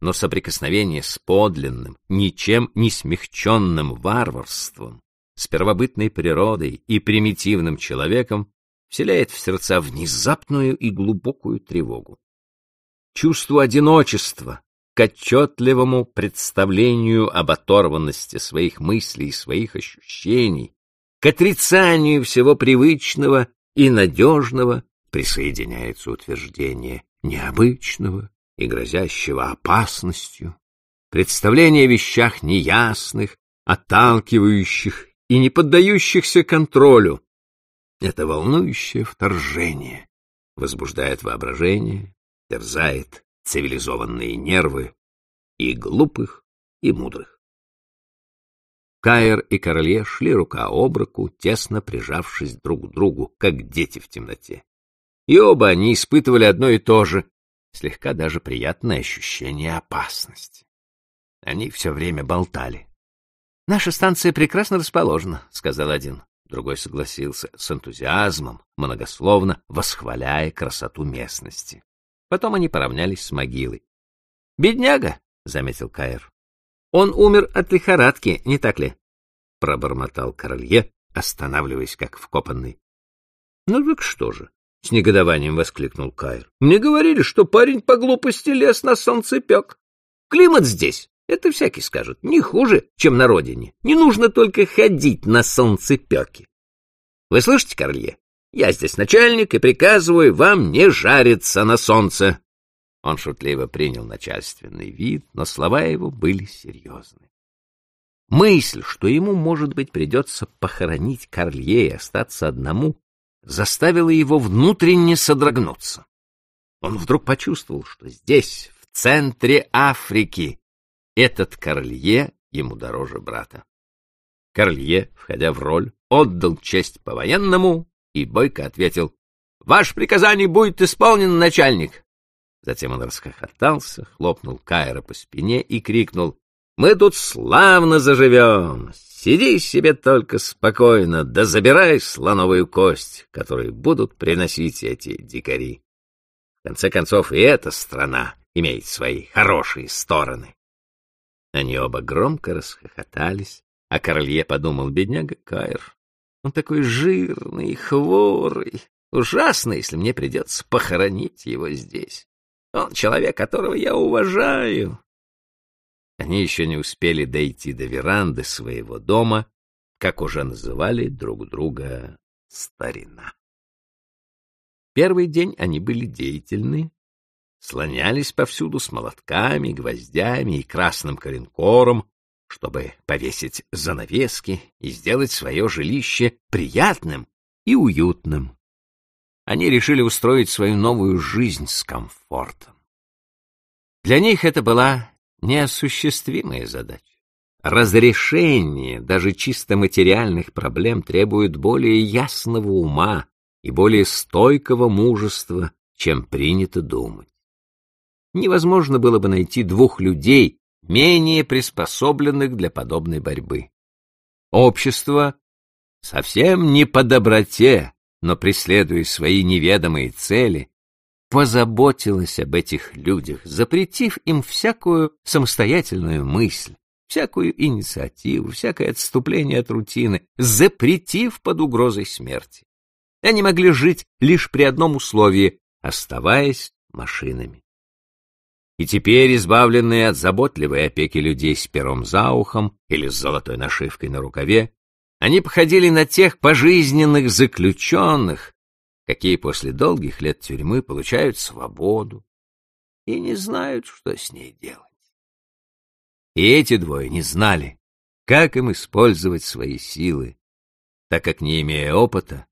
но соприкосновение с подлинным, ничем не смягченным варварством, с первобытной природой и примитивным человеком вселяет в сердца внезапную и глубокую тревогу. Чувство одиночества к отчетливому представлению об оторванности своих мыслей и своих ощущений, к отрицанию всего привычного и надежного присоединяется утверждение необычного и грозящего опасностью, представление о вещах неясных, отталкивающих и не поддающихся контролю. Это волнующее вторжение возбуждает воображение, терзает цивилизованные нервы и глупых, и мудрых. Каир и Короле шли рука об руку, тесно прижавшись друг к другу, как дети в темноте. И оба они испытывали одно и то же, слегка даже приятное ощущение опасности. Они все время болтали. «Наша станция прекрасно расположена», — сказал один. Другой согласился с энтузиазмом, многословно восхваляя красоту местности. Потом они поравнялись с могилой. «Бедняга», — заметил Каир. «Он умер от лихорадки, не так ли?» — пробормотал Королье, останавливаясь как вкопанный. «Ну так что же?» — с негодованием воскликнул Каир. «Мне говорили, что парень по глупости лез на солнцепек. Климат здесь, это всякий скажет, не хуже, чем на родине. Не нужно только ходить на солнцепеке. Вы слышите, Королье? Я здесь начальник и приказываю вам не жариться на солнце. Он шутливо принял начальственный вид, но слова его были серьезны. Мысль, что ему, может быть, придется похоронить Карлье и остаться одному, заставила его внутренне содрогнуться. Он вдруг почувствовал, что здесь, в центре Африки, этот Карлье ему дороже брата. Карлье, входя в роль, отдал честь по-военному и бойко ответил «Ваше приказание будет исполнено, начальник!» Затем он расхохотался, хлопнул Кайра по спине и крикнул «Мы тут славно заживем! Сиди себе только спокойно, да забирай слоновую кость, которую будут приносить эти дикари. В конце концов, и эта страна имеет свои хорошие стороны». Они оба громко расхохотались, а Королье подумал, бедняга Кайр, он такой жирный, хворый. Ужасно, если мне придется похоронить его здесь. Он человек, которого я уважаю. Они еще не успели дойти до веранды своего дома, как уже называли друг друга старина. Первый день они были деятельны, слонялись повсюду с молотками, гвоздями и красным коренкором, чтобы повесить занавески и сделать свое жилище приятным и уютным. Они решили устроить свою новую жизнь с комфортом. Для них это была неосуществимая задача. Разрешение даже чисто материальных проблем требует более ясного ума и более стойкого мужества, чем принято думать. Невозможно было бы найти двух людей, менее приспособленных для подобной борьбы. Общество совсем не по доброте, но преследуя свои неведомые цели, позаботилось об этих людях, запретив им всякую самостоятельную мысль, всякую инициативу, всякое отступление от рутины, запретив под угрозой смерти. Они могли жить лишь при одном условии, оставаясь машинами. И теперь, избавленные от заботливой опеки людей с пером за ухом или с золотой нашивкой на рукаве, они походили на тех пожизненных заключенных, какие после долгих лет тюрьмы получают свободу и не знают, что с ней делать. И эти двое не знали, как им использовать свои силы, так как, не имея опыта,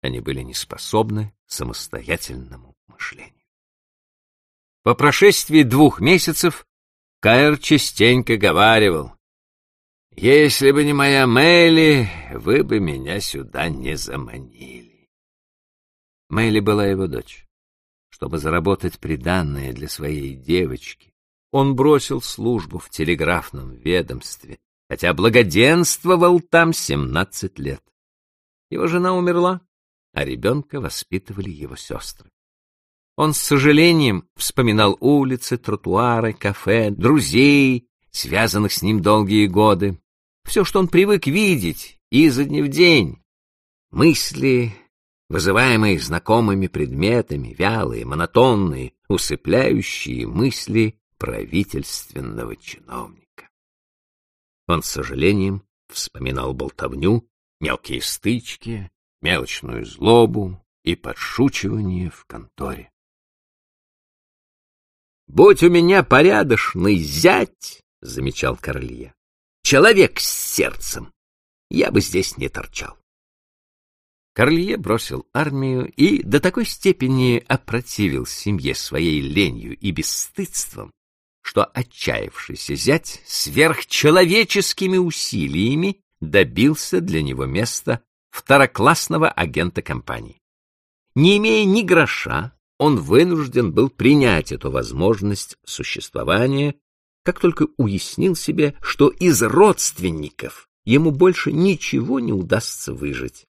они были не способны к самостоятельному мышлению. По прошествии двух месяцев Каэр частенько говаривал, «Если бы не моя Мэйли, вы бы меня сюда не заманили». Мэйли была его дочь. Чтобы заработать приданное для своей девочки, он бросил службу в телеграфном ведомстве, хотя благоденствовал там семнадцать лет. Его жена умерла, а ребенка воспитывали его сестры. Он с сожалением вспоминал улицы, тротуары, кафе, друзей, связанных с ним долгие годы. Все, что он привык видеть изо дня в день. Мысли, вызываемые знакомыми предметами, вялые, монотонные, усыпляющие мысли правительственного чиновника. Он с сожалением вспоминал болтовню, мелкие стычки, мелочную злобу и подшучивание в конторе. «Будь у меня порядочный зять!» — замечал Королье. «Человек с сердцем! Я бы здесь не торчал!» Корлье бросил армию и до такой степени опротивил семье своей ленью и бесстыдством, что отчаявшийся зять сверхчеловеческими усилиями добился для него места второклассного агента компании. Не имея ни гроша, он вынужден был принять эту возможность существования, как только уяснил себе, что из родственников ему больше ничего не удастся выжить.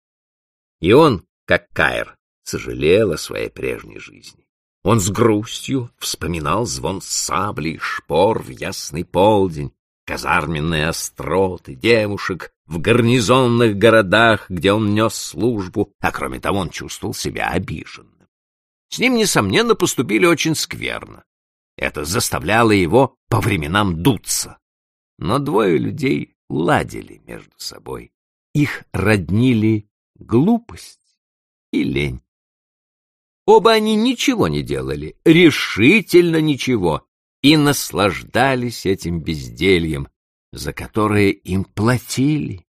И он, как Каир, сожалел о своей прежней жизни. Он с грустью вспоминал звон сабли и шпор в ясный полдень, казарменные остроты, девушек в гарнизонных городах, где он нес службу, а кроме того он чувствовал себя обиженным. С ним, несомненно, поступили очень скверно. Это заставляло его по временам дуться. Но двое людей ладили между собой. Их роднили глупость и лень. Оба они ничего не делали, решительно ничего, и наслаждались этим бездельем, за которое им платили.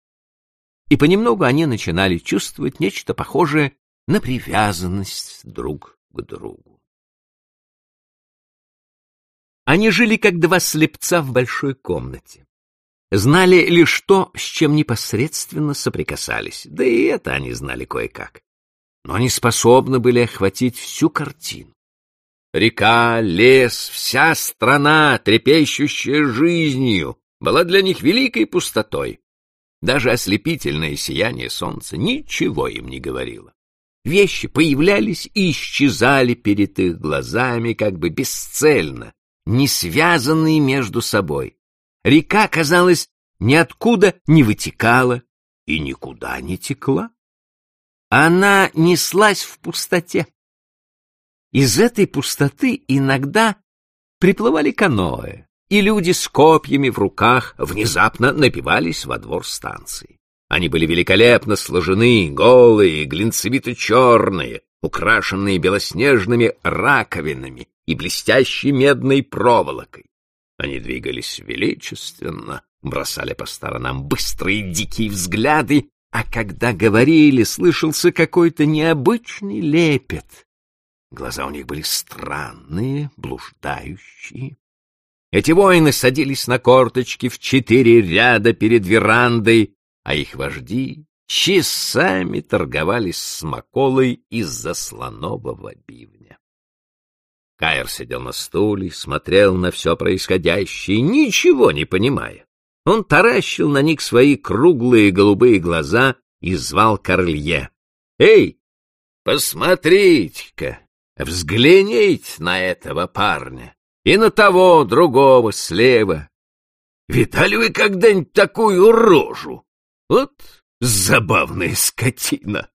И понемногу они начинали чувствовать нечто похожее на привязанность друг к другу. Они жили как два слепца в большой комнате знали лишь то, с чем непосредственно соприкасались, да и это они знали кое-как. Но они способны были охватить всю картину. Река, лес, вся страна, трепещущая жизнью, была для них великой пустотой. Даже ослепительное сияние солнца ничего им не говорило. Вещи появлялись и исчезали перед их глазами как бы бесцельно, не связанные между собой. Река, казалось, ниоткуда не вытекала и никуда не текла. Она неслась в пустоте. Из этой пустоты иногда приплывали каноэ, и люди с копьями в руках внезапно напивались во двор станции. Они были великолепно сложены, голые, глинцевито-черные, украшенные белоснежными раковинами и блестящей медной проволокой. Они двигались величественно, бросали по сторонам быстрые дикие взгляды, а когда говорили, слышался какой-то необычный лепет. Глаза у них были странные, блуждающие. Эти воины садились на корточки в четыре ряда перед верандой, а их вожди часами торговались с Маколой из-за слонового бивня. Кайр сидел на стуле, смотрел на все происходящее, ничего не понимая. Он таращил на них свои круглые голубые глаза и звал Корлье. «Эй, посмотрите-ка, взгляните на этого парня и на того другого слева. Видали вы когда-нибудь такую рожу? Вот забавная скотина!»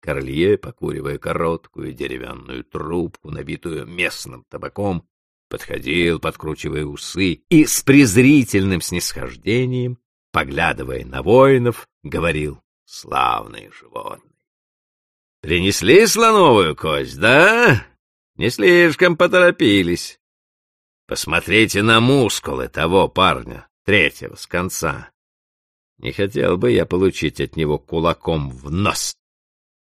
Королье, покуривая короткую деревянную трубку, набитую местным табаком, подходил, подкручивая усы, и с презрительным снисхождением, поглядывая на воинов, говорил «Славные животные!» «Принесли слоновую кость, да? Не слишком поторопились. Посмотрите на мускулы того парня, третьего с конца. Не хотел бы я получить от него кулаком в нос».